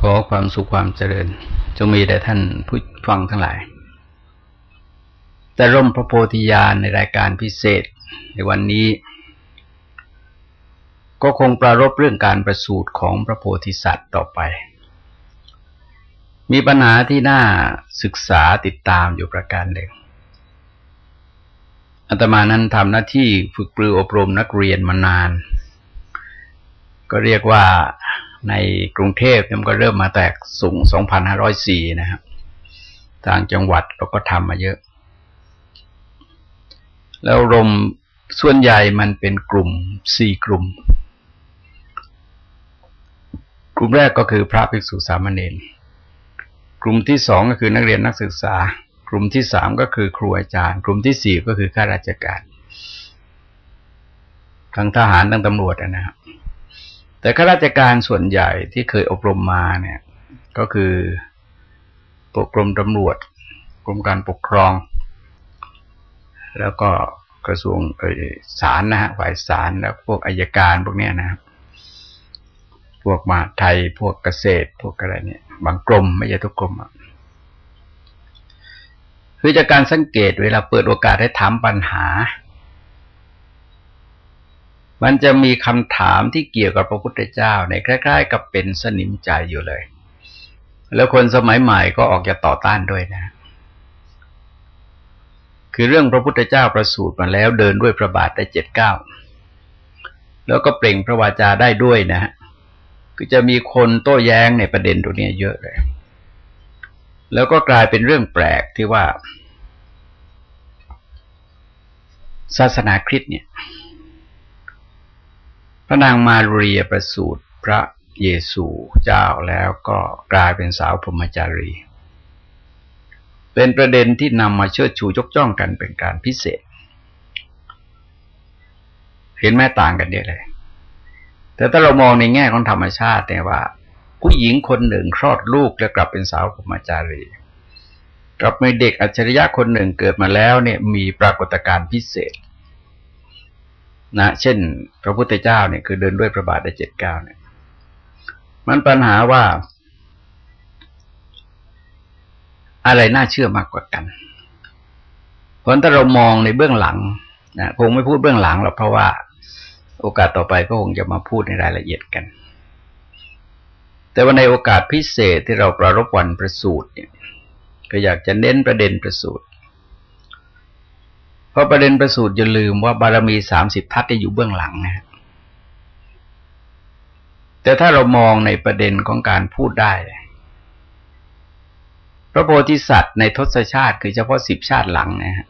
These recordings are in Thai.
ขอความสุขความเจริญ จงมีแด่ท่านผู้ฟังทั้งหลาย แต่ร่มพระโพธิญาณในรายการพิเศษในวันนี้ ก็คงประรบเรื่องการประสูติของพระโพธิสัตว์ต่อไป มีปัญหาที่น่าศึกษาติดตามอยู่ประการหนึ่งอาตมานั้นทำหน้าที่ฝึกปรืออบรมนักเรียนมานาน ก็เรียกว่า ในกรุงเทพมันก็เริ่มมาแตกสูง 2,504 นะครับต่างจังหวัดเราก็ทำมาเยอะ แล้วรมส่วนใหญ่มันเป็นกลุ่มสี่กลุ่ม กลุ่มแรกก็คือพระภิกษุสามเณรกลุ่มที่สองก็คือนักเรียนนักศึกษา กลุ่มที่สามก็คือครูอาจารย์ กลุ่มที่สี่ก็คือข้าราชการทั้งทหารทั้งตำรวจนะครับ แต่ข้าราชการส่วนใหญ่ที่เคยอบรมมาเนี่ย ก็คือปกกรมตำรวจ กรมการปกครอง แล้วก็กระทรวงศาลนะฮะฝ่ายศาลแล้วพวกอายการพวกเนี้ยนะครับ พวกมาไทยพวกเกษตร พวกอะไรเนี่ย บางกรมไม่ใช่ทุกกรมอะคือจากการสังเกตเวลาเปิดโอกาสให้ถามปัญหา มันจะมีคำถามที่เกี่ยวกับพระพุทธเจ้าในคล้ายๆ กับเป็นสนิมใจอยู่เลย แล้วคนสมัยใหม่ก็ออกจะต่อต้านด้วยนะ คือเรื่องพระพุทธเจ้าประสูติมาแล้วเดินด้วยพระบาทได้เจ็ดเก้าแล้วก็เปล่งพระวาจาได้ด้วยนะฮะคือจะมีคนโต้แย้งในประเด็นตรงนี้เยอะเลย แล้วก็กลายเป็นเรื่องแปลกที่ว่า ศาสนาคริสต์เนี่ย ระนางมาเรียประสูติพระเยซูเจ้าแล้วก็กลายเป็นสาวพรหมจารี เป็นประเด็นที่นำมาเชิดชูยกจ้องกันเป็นการพิเศษ เห็นแม่ต่างกันเยอะเลย แต่ถ้าเรามองในแง่ของธรรมชาติเนี่ยว่า ผู้หญิงคนหนึ่งคลอดลูกแล้วกลับเป็นสาวพรหมจารีกลับมีเด็กอัจฉริยะคนหนึ่งเกิดมาแล้วเนี่ยมีปรากฏการณ์พิเศษ นะ เช่น พระพุทธเจ้าเนี่ยคือเดินด้วยพระบาทได้เจ็ดเก้าเนี่ย มันปัญหาว่า อะไรน่าเชื่อมากกว่ากันเพราะถ้าเรามองในเบื้องหลังนะคงไม่พูดเบื้องหลังหรอกเพราะว่า โอกาสต่อไปก็คงจะมาพูดในรายละเอียดกัน แต่ว่าในโอกาสพิเศษที่เราประรบวันประสูตรเนี่ยก็อยากจะเน้นประเด็นประสูตร เพราะประเด็นประสูตรอย่าลืมว่าบารมีสามสิบทัศน์จะอยู่เบื้องหลังนะแต่ถ้าเรามองในประเด็นของการพูดได้ พระโพธิสัตว์ในทศชาติคือเฉพาะสิบชาติหลังนะฮะ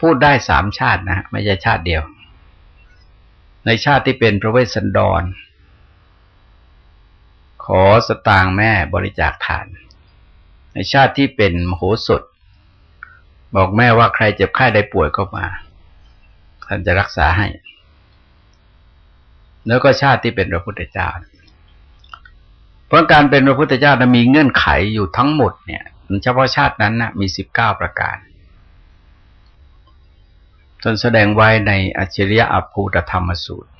พูดได้สามชาตินะไม่ใช่ชาติเดียว ในชาติที่เป็นพระเวสสันดร ขอสตางแม่บริจาคทาน ในชาติที่เป็นมโหสถ บอกแม่ว่าใครเจ็บไข้ได้ป่วยก็มา ท่านจะรักษาให้ แล้วก็ชาติที่เป็นพระพุทธเจ้า เพราะการเป็นพระพุทธเจ้านะมีเงื่อนไขอยู่ทั้งหมดเนี่ยเฉพาะชาตินั้นนะมีสิบเก้าประการจนแสดงไว้ในอัจฉริยะอภูตธรรมสูตร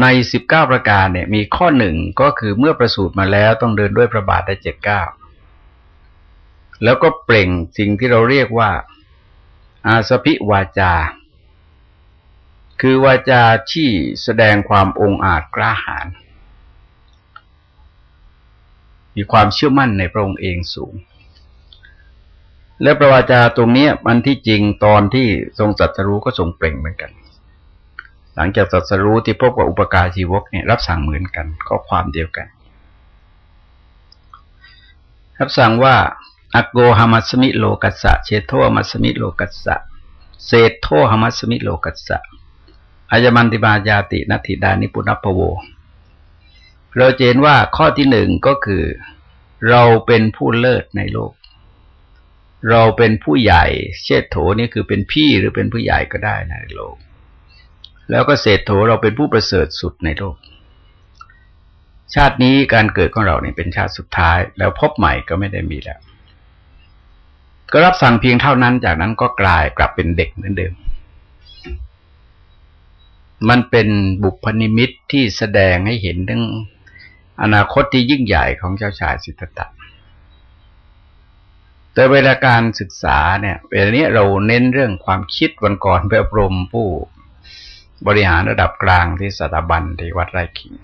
ในสิบเก้าประการเนี่ย มีข้อหนึ่งก็คือเมื่อประสูติมาแล้วต้องเดินด้วยพระบาทได้เจ็ดเก้า แล้วก็เปล่งสิ่งที่เราเรียกว่า อาสพิวาจา คือวาจาที่แสดงความองอาจกล้าหาญมีความเชื่อมั่นในพระองค์เองสูง และประวาจาตรงนี้มันที่จริงตอนที่ทรงสัตรู้ก็ทรงเปล่งเหมือนกัน หลังจากสัตรู้ที่พบกับอุปการชีวกเนี่ยรับสั่งเหมือนกันก็ความเดียวกัน รับสั่งว่า อโกหามัสมิโลกัสสะเชโทมัสมิโลกัสสะเศษโทหมัสมิโลกัสสะอายมันติมาญาตินัตถิดานิปุณพโว เราเจนว่าข้อที่หนึ่งก็คือ เราเป็นผู้เลิศในโลก เราเป็นผู้ใหญ่ เชษโถนี่คือเป็นพี่หรือเป็นผู้ใหญ่ก็ได้ในโลก แล้วก็เศษโถเราเป็นผู้ประเสริฐสุดในโลก ชาตินี้การเกิดของเราเนี่ยเป็นชาติสุดท้าย แล้วพบใหม่ก็ไม่ได้มีแล้ว ก็รับสั่งเพียงเท่านั้น จากนั้นก็กลายกลับเป็นเด็กเหมือนเดิม มันเป็นบุพนิมิตที่แสดงให้เห็นถึงอนาคตที่ยิ่งใหญ่ของเจ้าชายสิทธัตถะแต่เวลาการศึกษาเนี่ยเวลานี้เราเน้นเรื่องความคิดวันก่อนไปอบรมผู้บริหารระดับกลางที่สถาบันที่วัดไร่ขิง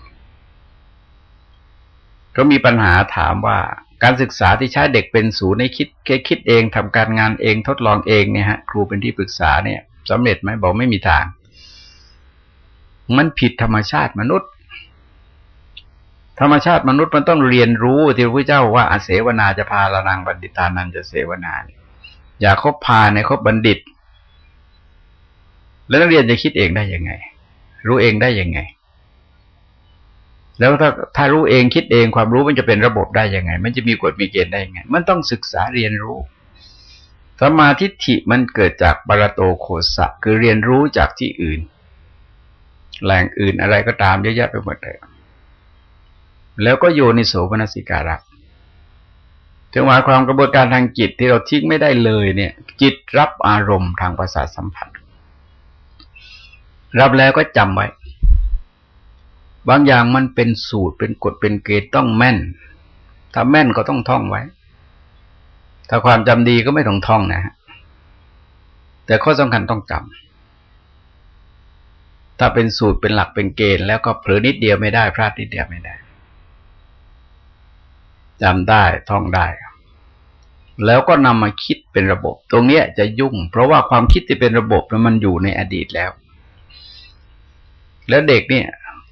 ก็มีปัญหาถามว่า การศึกษาที่ใช้เด็กเป็นศูนย์ในคิดแค่คิดเองทำการงานเองทดลองเองเนี่ยฮะครูเป็นที่ปรึกษาเนี่ยสำเร็จไหมบอกไม่มีทาง มันผิดธรรมชาติมนุษย์ ธรรมชาติมนุษย์มันต้องเรียนรู้ที่พระเจ้าว่าอาเสวนาจะพาละนางบัณฑิตานันจะเสวนาอย่าคบพาในคบบัณฑิต แล้วนักเรียนจะคิดเองได้ยังไง รู้เองได้ยังไง แล้วถ้าถ้ารู้เองคิดเองความรู้มันจะเป็นระบบได้ยังไง มันจะมีกฎมีเกณฑ์ได้ยังไง มันต้องศึกษาเรียนรู้สมาธิฐิมันเกิดจากบาลโตโคสะคือเรียนรู้จากที่อื่น แหล่งอื่นอะไรก็ตามเยอะแยะไปหมดเลยแล้วก็โยนิโสมนสิการะถึงหมายความกระบวนการทางจิตที่เราทิ้งไม่ได้เลยเนี่ย จิตรับอารมณ์ทางประสาทสัมผัส รับแล้วก็จำไว้ บางอย่างมันเป็นสูตรเป็นกฎเป็นเกณฑ์ต้องแม่น ถ้าแม่นก็ต้องท่องไว้ ถ้าความจำดีก็ไม่ต้องท่องนะฮะแต่ข้อสำคัญต้องจำถ้าเป็นสูตรเป็นหลักเป็นเกณฑ์แล้วก็เผลอนิดเดียวไม่ได้พลาดนิดเดียวไม่ได้จำได้ท่องได้ แล้วก็นำมาคิดเป็นระบบ ตรงนี้จะยุ่ง เพราะว่าความคิดที่เป็นระบบมันอยู่ในอดีตแล้ว แล้วเด็กเนี่ย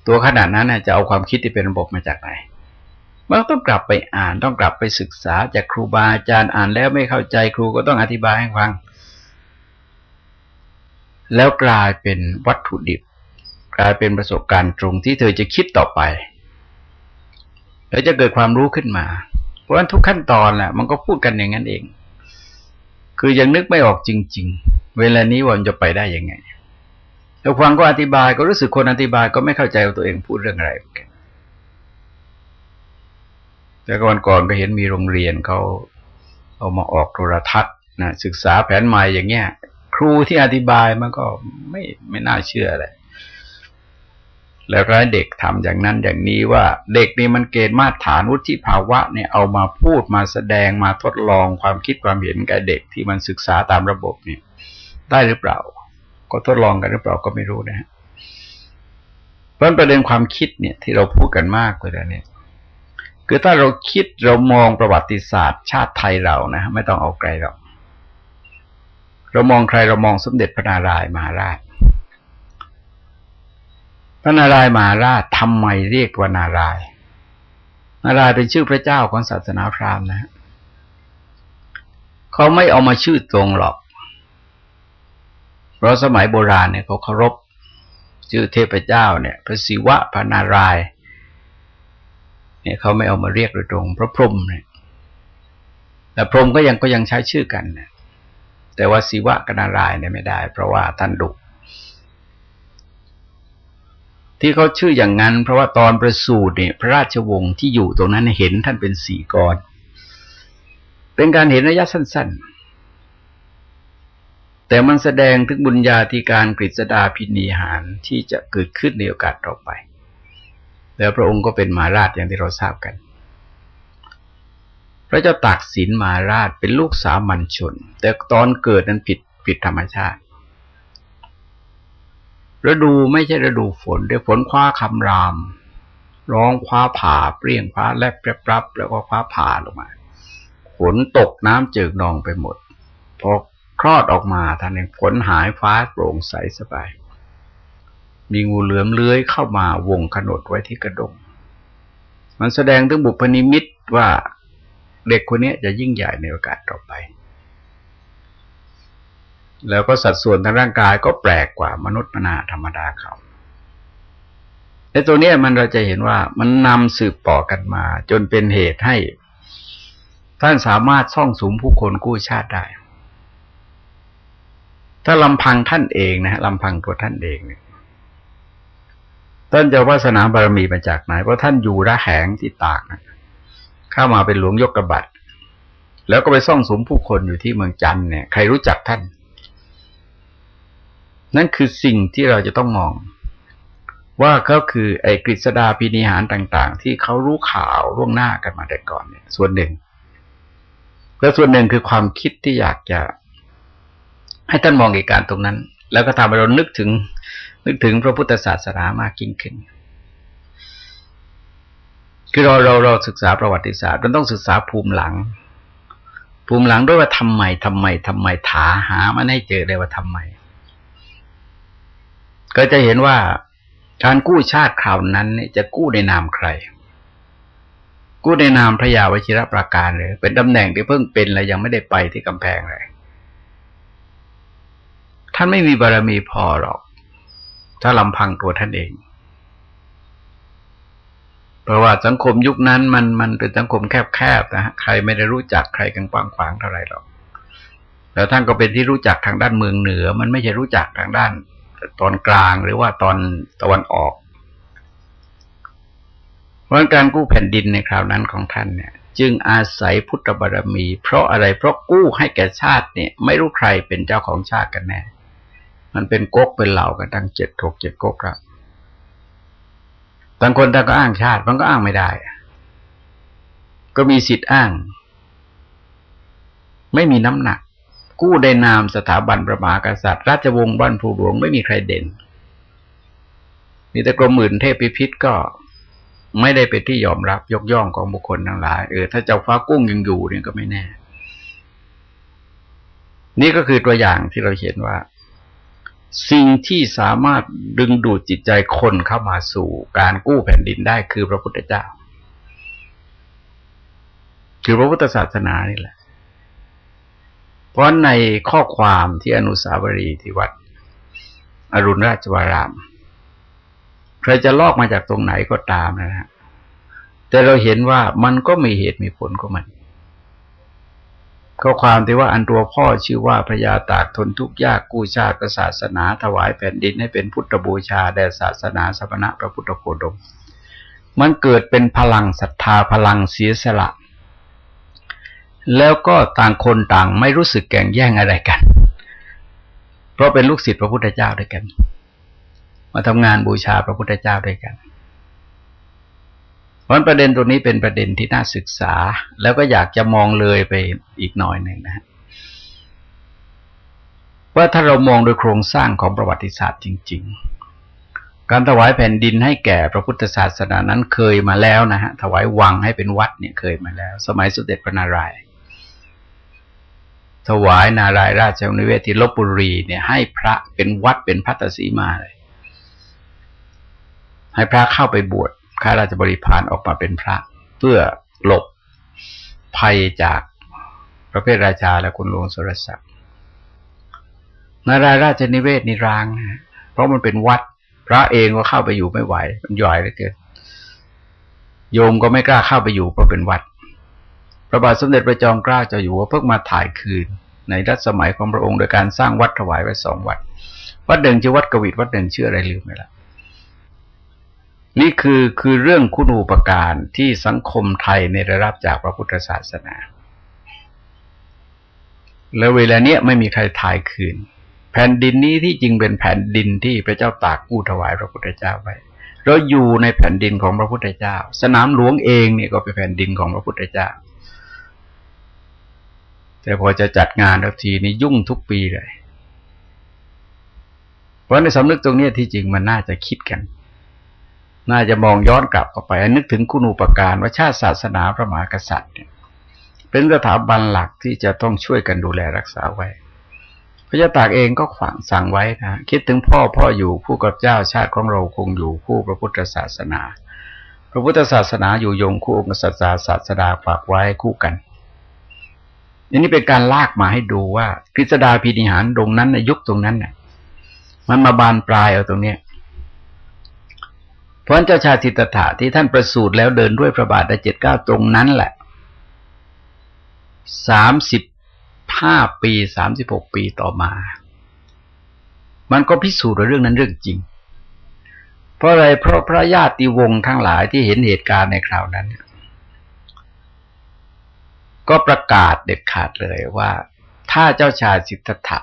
ตัวขนาดนั้นจะเอาความคิดที่เป็นระบบมาจากไหนมันต้องกลับไปอ่านต้องกลับไปศึกษาจากครูบาอาจารย์อ่านแล้วไม่เข้าใจครูก็ต้องอธิบายให้ฟัง แล้วกลายเป็นวัตถุดิบ กลายเป็นประสบการณ์ตรงที่เธอจะคิดต่อไปแล้วจะเกิดความรู้ขึ้นมา เพราะฉะนั้นทุกขั้นตอนแหละมันก็พูดกันอย่างนั้นเอง คือยังนึกไม่ออกจริง ๆ เวลานี้วันจะไปได้ยังไง แล้วฟังก็อธิบายก็รู้สึกคนอธิบายก็ไม่เข้าใจว่าตัวเองพูดเรื่องอะไรกันแต่ก่อนก่อนก็เห็นมีโรงเรียนเขาเอามาออกโทรทัศน์นะศึกษาแผนใหม่อย่างเงี้ย ครูที่อธิบายมันก็ไม่ไม่น่าเชื่อเลยแล้วก็เด็กทำอย่างนั้นอย่างนี้ว่า เด็กนี่มันเกณฑ์มาตรฐานวุฒิภาวะเนี่ยเอามาพูดมาแสดงมาทดลองความคิดความเห็นกับเด็กที่มันศึกษาตามระบบเนี่ยได้หรือเปล่า ก็ทดลองกันหรือเปล่าก็ไม่รู้นะฮะเพราะประเด็นความคิดเนี่ย ที่เราพูดกันมากเลยเนี่ย คือถ้าเราคิดเรามองประวัติศาสตร์ชาติไทยเรานะไม่ต้องเอาไกลหรอกเรามองใครเรามองสมเด็จพระนารายมหาราช พระนารายมหาราชทำไมเรียกว่านาราย นารายเป็นชื่อพระเจ้าของศาสนาพราหมณ์นะเขาไม่เอามาชื่อตรงหรอก เพราะสมัยโบราณเนี่ยเขาเคารพชื่อเทพเจ้าเนี่ยพระศิวะพระนารายเนี่ยเขาไม่เอามาเรียกโดยตรงพระพรหมเนี่ยแต่พรหมก็ยังก็ยังใช้ชื่อกันนะแต่ว่าศิวะกนารายเนี่ยไม่ได้ เพราะว่าท่านดุที่เขาชื่ออย่างนั้น เพราะว่าตอนประสูติเนี่ยพระราชวงศ์ที่อยู่ตรงนั้นเห็นท่านเป็นสีกรเป็นการเห็นระยะสั้น ๆ แต่มันแสดงถึงบุญญาธิการกฤษดาพินีหารที่จะเกิดขึ้นในโอกาสต่อไป แล้วพระองค์ก็เป็นมาราชอย่างที่เราทราบกัน พระเจ้าตากสินมาราชเป็นลูกสามัญชน แต่ตอนเกิดนั้นผิดผิดธรรมชาติ ฤดูไม่ใช่ฤดูฝนเดี๋ยวฝนคว้าคำราม ร้องคว้าผ่าเปรี้ยงคว้าแลบแปรับแล้วก็คว้าผ่าลงมา ฝนตกน้ำเจิกนองไปหมดพอ คลอดออกมาท่านเองฝนหายฟ้าโปร่งใสสบาย มีงูเหลือมเลื้อยเข้ามาวงขนดไว้ที่กระดง มันแสดงถึงบุพนิมิตว่าเด็กคนนี้จะยิ่งใหญ่ในโอกาสต่อไป แล้วก็สัดส่วนทางร่างกายก็แปลกกว่ามนุษย์มนาธรรมดาเขาในตัวนี้มันเราจะเห็นว่ามันนำสืบต่อกันมา จนเป็นเหตุให้ ท่านสามารถซ่องสุมผู้คนกู้ชาติได้ ถ้าลำพังท่านเองนะลำพังตัวท่านเองเนี่ยท่านจะวาสนาบารมีมาจากไหน เพราะท่านอยู่ระแหงที่ตากเข้ามาเป็นหลวงยกกระบัดแล้วก็ไปซ่องสมผู้คนอยู่ที่เมืองจันเนี่ย ใครรู้จักท่าน นั่นคือสิ่งที่เราจะต้องมอง ว่าก็คือไอ้กฤษดาพินิหารต่าง ๆ ที่เขารู้ข่าวล่วงหน้ากันมาแต่ก่อนเนี่ย ส่วนหนึ่ง แล้วส่วนหนึ่งคือความคิดที่อยากจะ ให้ท่านมองเหตุการณ์ตรงนั้น แล้วก็ทำให้เรานึกถึง นึกถึงพระพุทธศาสนามากยิ่งขึ้น คือเราเราเราศึกษาประวัติศาสตร์เราต้องศึกษาภูมิหลัง ภูมิหลังด้วยว่าทำไมทำไมทำไมถาหามันให้เจอเลยว่าทำไม ก็จะเห็นว่าการกู้ชาติคราวนั้นเนี่ยจะกู้ในนามใคร กู้ในนามพระยาวชิรประการเลย เป็นตำแหน่งที่เพิ่งเป็นและยังไม่ได้ไปที่กำแพงเลย ท่านไม่มีบารมีพอหรอก ถ้าลำพังตัวท่านเอง เพราะว่าสังคมยุคนั้นมันมันเป็นสังคมแคบๆนะฮะใครไม่ได้รู้จักใครกันกว้างขวางเท่าไรหรอกแล้วท่านก็เป็นที่รู้จักทางด้านเมืองเหนือ มันไม่ใช่รู้จักทางด้านตอนกลางหรือว่าตอนตะวันออก เพราะการกู้แผ่นดินในคราวนั้นของท่านเนี่ย จึงอาศัยพุทธบารมี เพราะอะไรเพราะกู้ให้แก่ชาติเนี่ย ไม่รู้ใครเป็นเจ้าของชาติกันแน่ มันเป็นก๊กเป็นเหล่ากันตั้งเจ็ดถกเจ็ดก๊กครับบางคนต่างก็อ้างชาติ มันก็อ้างไม่ได้ ก็มีสิทธิ์อ้าง ไม่มีน้ำหนัก กู้ได้นามสถาบันประมากษัตริย์ ราชวงศ์บ้านผู้หลวงไม่มีใครเด่น มีแต่กรมหมื่นเทพพิพิธก็ไม่ได้เป็นที่ยอมรับยกย่องของบุคคลทั้งหลาย เออถ้าเจ้าฟ้ากุ้งยังอยู่เนี่ยก็ไม่แน่ นี่ก็คือตัวอย่างที่เราเห็นว่า สิ่งที่สามารถดึงดูดจิตใจคนเข้ามาสู่การกู้แผ่นดินได้คือพระพุทธเจ้า คือพระพุทธศาสนานี่แหละ เพราะในข้อความที่อนุสาวรีย์ที่วัด อรุณราชวารามใครจะลอกมาจากตรงไหนก็ตามนะฮะแต่เราเห็นว่ามันก็มีเหตุมีผลของมัน ข้อความที่ว่าอันตัวพ่อชื่อว่าพระยาตากทนทุกข์ยากกู้ชาติศาสนาถวายแผ่นดินให้เป็นพุทธบูชาแด่ศาสนาสมณะพระพุทธโคดม มันเกิดเป็นพลังศรัทธาพลังเสียสละ แล้วก็ต่างคนต่างไม่รู้สึกแก่งแย่งอะไรกัน เพราะเป็นลูกศิษย์พระพุทธเจ้าด้วยกัน มาทำงานบูชาพระพุทธเจ้าด้วยกัน พราะประเด็นตรงนี้เป็นประเด็นที่น่าศึกษา แล้วก็อยากจะมองเลยไปอีกหน่อยหนึ่งนะว่าถ้าเรามองโดยโครงสร้างของประวัติศาสตร์จริง ๆ การถวายแผ่นดินให้แก่พระพุทธศาสนานั้นเคยมาแล้วนะฮะถวายวังให้เป็นวัดเนี่ยเคยมาแล้ว สมัยสุเด็จพระนารายณ์ถวายนารายราชนิเวศที่ลบบุรีเนี่ยให้พระเป็นวัดเป็นพัตสีมาเลย ให้พระเข้าไปบวช ข้าราชบริพารออกมาเป็นพระ เพื่อหลบภัยจากประเภทราชาและคุณหลวงสุรศักดิ์นารายราชนิเวศนี่ร้างเพราะมันเป็นวัด พระเองก็เข้าไปอยู่ไม่ไหว มันใหญ่เหลือเกินโยมก็ไม่กล้าเข้าไปอยู่เพราะเป็นวัด พระบาทสมเด็จพระจอมเกล้าเจ้าอยู่หัวเพิ่งมาถ่ายคืน ในรัชสมัยของพระองค์โดยการสร้างวัดถวายไว้สองวัด วัดหนึ่งชื่อวัดกวิดวัดหนึ่งชื่ออะไรลืมไปและ นี่คือคือเรื่องคุณูปการที่สังคมไทยในระดับจากพระพุทธศาสนา แล้วเวลาเนี้ยไม่มีใครถ่ายคืน แผ่นดินนี้ที่จริงเป็นแผ่นดินที่พระเจ้าตากกู้ถวายพระพุทธเจ้าไว้เราอยู่ในแผ่นดินของพระพุทธเจ้า สนามหลวงเองเนี่ยก็เป็นแผ่นดินของพระพุทธเจ้า แต่พอจะจัดงานทักทีนี้ยุ่งทุกปีเลย เพราะในสำนึกตรงนี้ที่จริงมันน่าจะคิดกัน น่าจะมองย้อนกลับเข้าไป นึกถึงคุณูปการว่าชาติศาสนาพระมหากษัตริย์เนี่ย เป็นสถาบันหลักที่จะต้องช่วยกันดูแลรักษาไว้ พระเจ้าตากเองก็ขวางสั่งไว้นะคิดถึงพ่อพ่ออยู่คู่กับเจ้าชาติของเราคงอยู่คู่พระพุทธศาสนา พระพุทธศาสนาอยู่ยงคู่องค์ศาสนาศาสดาฝากไว้คู่กันอันนี้เป็นการลากมาให้ดูว่ากฤษดาพินิหารตรงนั้นในยุคตรงนั้นเน่ยมันมาบานปลายเอาตรงเนี้ย เพราะเจ้าชาติตถะที่ท่านประสูติแล้วเดินด้วยพระบาทได้เจ็ดเก้าตรงนั้นแหละสามสิบห้าปีสามสิบหกปีต่อมา มันก็พิสูจน์ว่าเรื่องนั้นเรื่องจริง เพราะอะไรเพราะพระญาติวงศ์ทั้งหลายที่เห็นเหตุการณ์ในคราวนั้น ก็ประกาศเด็ดขาดเลยว่า ถ้าเจ้าชายสิทธัตถะ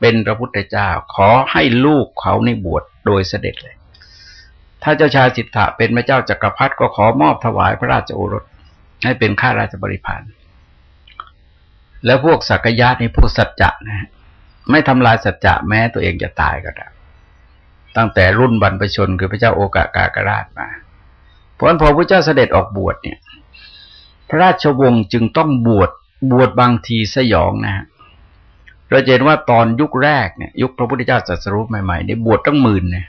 เป็นพระพุทธเจ้า ขอให้ลูกเขาในบวชโดยเสด็จเลย ถ้าเจ้าชายสิทธะเป็นพระเจ้าจักรพรรดิก็ขอมอบถวายพระราชโอรสให้เป็นข้าราชบริพารแล้วพวกสักยะนี่พวกสัจจะนะ ไม่ทำลายสัจจะแม้ตัวเองจะตายก็ได้ตั้งแต่รุ่นบรรพชนคือพระเจ้าโอกากากราชมา เพราะนั้นพอพระเจ้าเสด็จออกบวชเนี่ย พระราชวงศ์จึงต้องบวชบวชบางทีสยองนะฮะเราเห็นว่าตอนยุคแรกเนี่ย ยุคพระพุทธเจ้าตรัสรู้ใหม่ๆเนี่ยบวชตั้งหมื่นเนี่ย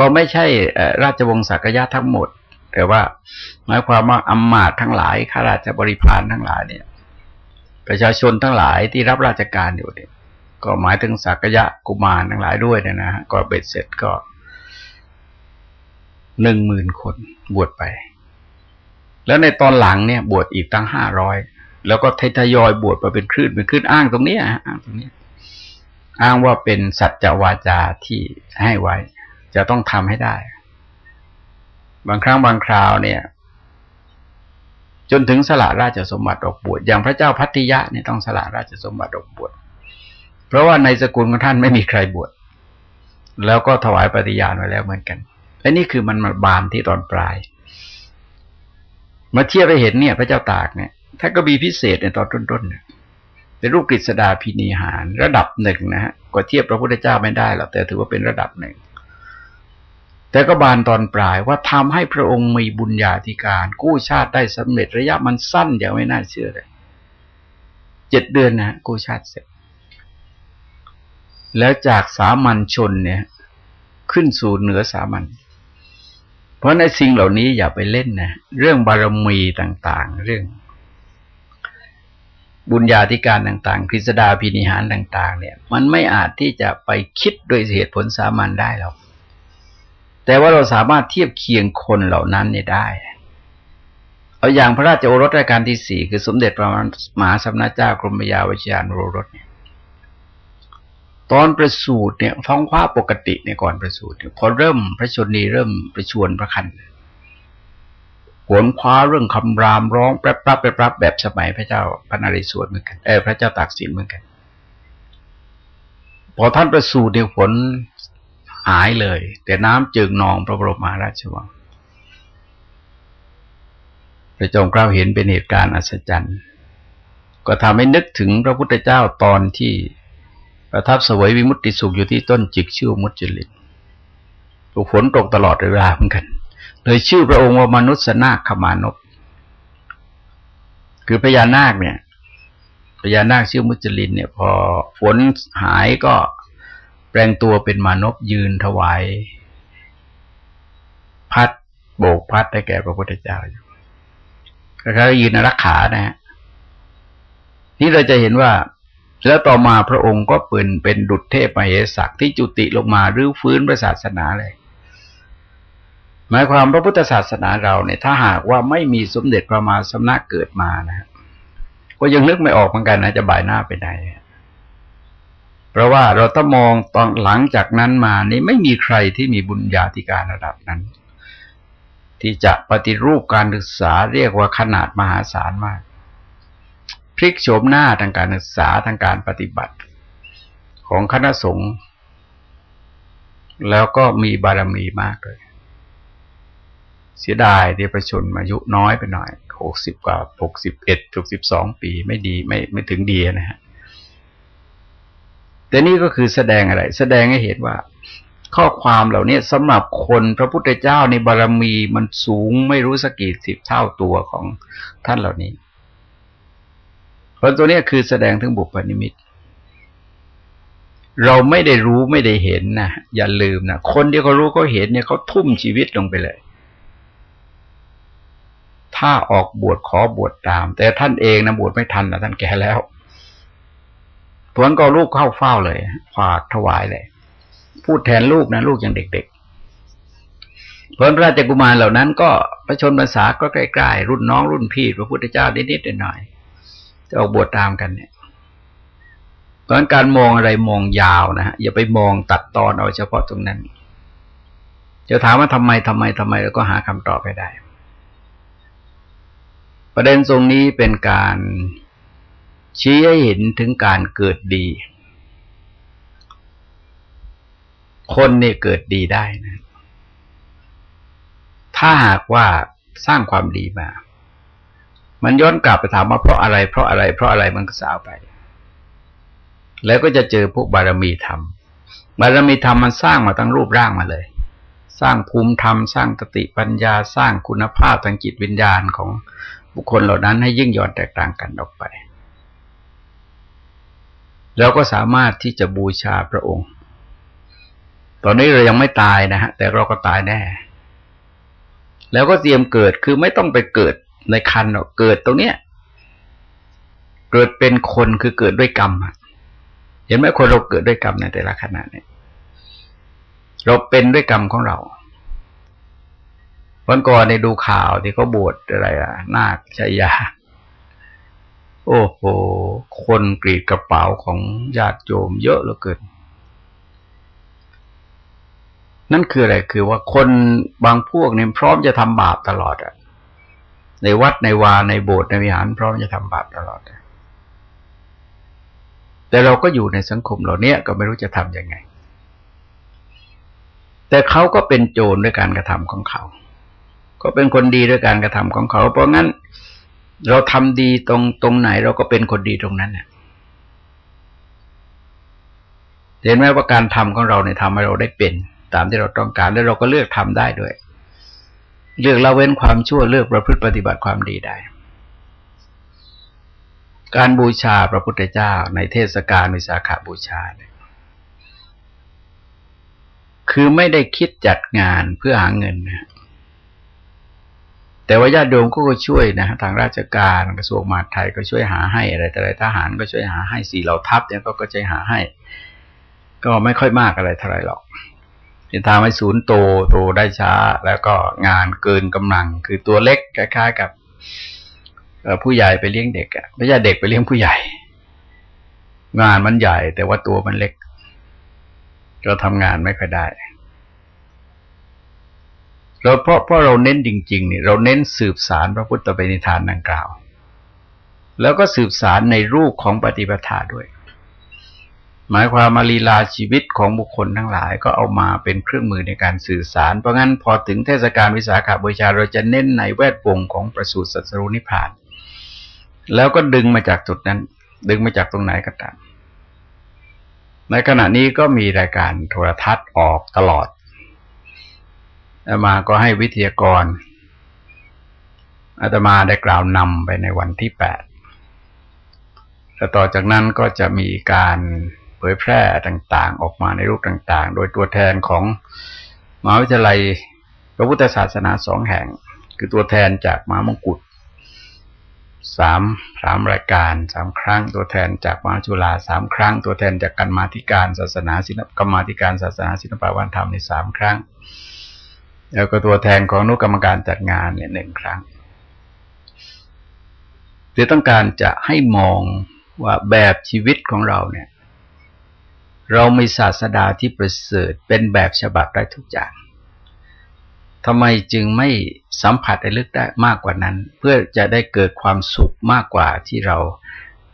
ก็ไม่ใช่ราชวงศ์สักยะทั้งหมด แต่ว่าหมายความว่าอำมาตย์ทั้งหลายข้าราชบริพารทั้งหลายเนี่ย ประชาชนทั้งหลายที่รับราชการอยู่เนี่ย ก็หมายถึงสักยะกุมารทั้งหลายด้วยเนี่ยนะฮะก็เบ็ดเสร็จก็หนึ่งหมื่นคนบวชไป แล้วในตอนหลังเนี่ยบวชอีกตั้งห้าร้อยแล้วก็ทยอยบวชมาเป็นคลื่นเป็นคลื่นอ้างตรงนี้อ้างตรงนี้ อ้างว่าเป็นสัจจวาจาที่ให้ไว้ จะต้องทำให้ได้ บางครั้งบางคราวเนี่ย จนถึงสละราชสมบัติออกบวชอย่างพระเจ้าพัทติยะเนี่ยต้องสละราชสมบัติออกบวชเพราะว่าในสกุลของท่านไม่มีใครบวชแล้วก็ถวายปฏิญาณไว้แล้วเหมือนกันและนี่คือมันมาบานที่ตอนปลาย มาเทียบไปเห็นเนี่ย พระเจ้าตากเนี่ยถ้านก็มีพิเศษในตอนต้นๆเนี่ยเป็นรูปกฤษดาพินีหาร ระดับหนึ่งนะฮะก็เทียบพระพุทธเจ้าไม่ได้หรอกแต่ถือว่าเป็นระดับหนึ่ง แต่ก็บานตอนปลายว่าทำให้พระองค์มีบุญญาธิการ กู้ชาติได้สำเร็จระยะมันสั้นอย่างไม่น่าเชื่อเลยเจ็ดเดือนนะกู้ชาติเสร็จ แล้วจากสามัญชนเนี่ย ขึ้นสู่เหนือสามัญเพราะในสิ่งเหล่านี้อย่าไปเล่นนะเรื่องบารมีต่าง ๆ เรื่อง บุญญาธิการต่างๆคริสดาพินิหารต่าง ๆ เนี่ย มันไม่อาจที่จะไปคิดโดยเหตุผลสามัญได้หรอก แต่ว่าเราสามารถเทียบเคียงคนเหล่านั้นเนี่ยได้ เอาอย่างพระราชโอรสรายการที่สี่คือสมเด็จพระมหาสมณเจ้ากรมยาวชิยานโรรสเนี่ยตอนประสูติเนี่ยท้องคว้าปกติเนี่ยก่อนประสูติพอเริ่มพระชนีเริ่มประชวนพระคันขวนคว้าเรื่องคำรามร้องแปรบปรับแปรบปรับแบบสมัยพระเจ้าพระนเรศวรเหมือนกันเออพระเจ้าตากสินเหมือนกัน พอท่านประสูติเนี่ยฝน หายเลย แต่น้ำจึงนองพระบรมราชวังพระจงเกล้าเห็นเป็นเหตุการณ์อัศจรรย์ ก็ทำให้นึกถึงพระพุทธเจ้าตอนที่ประทับสวยวิมุตติสุขอยู่ที่ต้นจิกชื่อมุจลินถูกฝนตกตลอดเวลาเหมือนกัน เลยชื่อพระองค์ว่ามนุษย์นาคขมานพคือพญานาคเนี่ยพญานาคชื่อมุจลินเนี่ย พอฝนหายก็ แปลงตัวเป็นมานพยืนถวาย พัดโบกพัดให้แก่พระพุทธเจ้าอยู่ก็คือยืนรักขานะฮะนี่เราจะเห็นว่า แล้วต่อมาพระองค์ก็เป็นเป็นดุจเทพมเหสักที่จุติลงมารื้อฟื้นพระศาสนาเลยหมายความพระพุทธศาสนาเราเนี่ย ถ้าหากว่าไม่มีสมเด็จพระมาสมณะเกิดมานะก็ยังนึกไม่ออกเหมือนกันนะจะบ่ายหน้าไปไหน เพราะว่าเราต้องมองตอนหลังจากนั้นมานี่ไม่มีใครที่มีบุญญาธิการระดับนั้น ที่จะปฏิรูปการศึกษาเรียกว่าขนาดมหาศาลมาก พลิกโฉมหน้าทางการศึกษาทางการปฏิบัติ ของคณะสงฆ์แล้วก็มีบารมีมากเลย เสียดายที่ประชนอายุน้อยไปหน่อยหกสิบกว่าหกสิบเอ็ดหกสิบสองปีไม่ดีไม่ไม่ถึงดีนะฮะ แต่นี่ก็คือแสดงอะไร แสดงให้เห็นว่า ข้อความเหล่านี้สำหรับคนพระพุทธเจ้าในบารมีมันสูงไม่รู้สกี่สิบเท่าตัวของท่านเหล่านี้ เพราะตัวนี้คือแสดงถึงบุพนิมิต เราไม่ได้รู้ไม่ได้เห็นนะอย่าลืมนะคนที่เขารู้เขาเห็นเนี่ยเขาทุ่มชีวิตลงไปเลยถ้าออกบวชขอบวชตาม แต่ท่านเองนะบวชไม่ทันนะท่านแก่แล้ว ผลก็ลูกเข้าเฝ้าเลยฝากถวายเลย พูดแทนลูกนะลูกยังเด็กๆผลพระราชกุมารเหล่านั้น ก็ประชนภาษาก็ใกล้ๆรุ่นน้องรุ่นพี่พระพุทธเจ้านิดๆหน่อยจะออกบวชตามกันเนี่ยเพราะการมองอะไรมองยาวนะฮะอย่าไปมองตัดตอนเอาเฉพาะตรงนั้นจะถามว่าทำไมทำไมทำไมแล้วก็หาคำตอบไปได้ ประเด็นตรงนี้เป็นการ ชี้ให้เห็นถึงการเกิดดี คนเนี่ยเกิดดีได้นะ ถ้าหากว่าสร้างความดีมา มันย้อนกลับไปถามว่าเพราะอะไร เพราะอะไร เพราะอะไรมันก็สาวไป แล้วก็จะเจอพวกบารมีธรรม บารมีธรรมมันสร้างมาตั้งรูปร่างมาเลย สร้างภูมิธรรม สร้างสติปัญญา สร้างคุณภาพทางจิตวิญญาณของบุคคลเหล่านั้นให้ยิ่งย้อนแตกต่างกันออกไป แล้วก็สามารถที่จะบูชาพระองค์ ตอนนี้เรายังไม่ตายนะฮะแต่เราก็ตายแน่ แล้วก็เตรียมเกิดคือไม่ต้องไปเกิดในคันหรอกเกิดตรงเนี้ย เกิดเป็นคนคือเกิดด้วยกรรมเห็นไหมคนเราเกิดด้วยกรรมในแต่ละขณะเนี่ยเราเป็นด้วยกรรมของเราวันก่อนในดูข่าวที่เขาบวชอะไรอะนาคชัยยา โอ้โห คนกรีดกระเป๋าของญาติโยมเยอะเหลือเกิน นั่นคืออะไร คือว่าคนบางพวกเนี่ยพร้อมจะทำบาปตลอดอะในวัดในวาในโบสถ์ในวิหารพร้อมจะทำบาปตลอดแต่เราก็อยู่ในสังคมเหล่านี้ก็ไม่รู้จะทำยังไง แต่เขาก็เป็นโจรด้วยการกระทำของเขา ก็เป็นคนดีด้วยการกระทำของเขา เพราะงั้น เราทำดีตรงตรงไหนเราก็เป็นคนดีตรงนั้นเนี่ยเห็นไหมว่าการทำของเราเนี่ยทำให้เราได้เป็น ตามที่เราต้องการแล้วเราก็เลือกทำได้ด้วย เลือกละเว้นความชั่วเลือกประพฤติปฏิบัติความดีได้ การบูชาพระพุทธเจ้าในเทศกาลวิสาขาบูชาเนี่ยคือไม่ได้คิดจัดงานเพื่อหาเงินนะ แต่ว่าญาติโยมก็ช่วยนะทางราชการกระทรวงมหาดไทยก็ช่วยหาให้อะไรแต่อะไรทหารก็ช่วยหาให้สี่เหล่าทัพเนี่ยก็ก็ช่วยหาให้ ก็ไม่ค่อยมากอะไรเท่าไรหรอกจะทำให้ศูนย์โตโตได้ช้า แล้วก็งานเกินกำลัง คือตัวเล็กคล้ายๆกับผู้ใหญ่ไปเลี้ยงเด็กอะไม่ใช่เด็กไปเลี้ยงผู้ใหญ่ งานมันใหญ่ แต่ว่าตัวมันเล็ก ก็ทำงานไม่ค่อยได้ เราเพราะเพราะเราเน้นจริงๆเนี่ยเราเน้นสืบสารพระพุทธปณิธานดังกล่าว แล้วก็สืบสารในรูปของปฏิปทาด้วย หมายความมาลีลาชีวิตของบุคคลทั้งหลายก็เอามาเป็นเครื่องมือในการสื่อสาร เพราะงั้นพอถึงเทศกาลวิสาขาบูชาเราจะเน้นในแวดวงของประสูติสัสรุนิพาน แล้วก็ดึงมาจากจุดนั้น ดึงมาจากตรงไหนก็ตามในขณะนี้ก็มีรายการโทรทัศน์ออกตลอด อาตมาก็ให้วิทยากรอาตมาได้กล่าวนำไปในวันที่แปดแต่ต่อจากนั้นก็จะมีการเผยแพร่ต่างๆ ออกมาในรูปต่าง ๆ โดยตัวแทนของมหาวิทยาลัยพระพุทธศาสนาสองแห่ง คือตัวแทนจากมหามงกุฎสามสามรายการสามครั้ง ตัวแทนจากมหาจุฬาสามครั้ง ตัวแทนจากกรรมาธิการศาสนาศิลปกรรมาธิการศาสนาศิลปวัฒนธรรมในสามครั้ง แล้วก็ตัวแทนของนุกรรมการจัดงานเนี่ยหนึ่งครั้งคือต้องการจะให้มองว่าแบบชีวิตของเราเนี่ย เรามีศาสดาที่ประเสริฐเป็นแบบฉบับได้ทุกอย่างทำไมจึงไม่สัมผัสได้ลึกได้มากกว่านั้น เพื่อจะได้เกิดความสุขมากกว่าที่เรา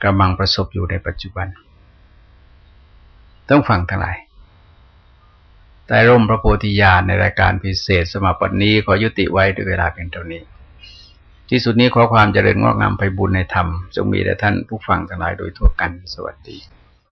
กำลังประสบอยู่ในปัจจุบัน ต้องฟังทั้งหลาย ใต้ร่มพระโพธิญาณในรายการพิเศษสมาปันนี้ขอยุติไว้ด้วยเวลาเพียงเท่านี้ ที่สุดนี้ขอความเจริญงอกงามไปบุญในธรรม จงมีแด่ท่านผู้ฟังทั้งหลายโดยทั่วกันสวัสดี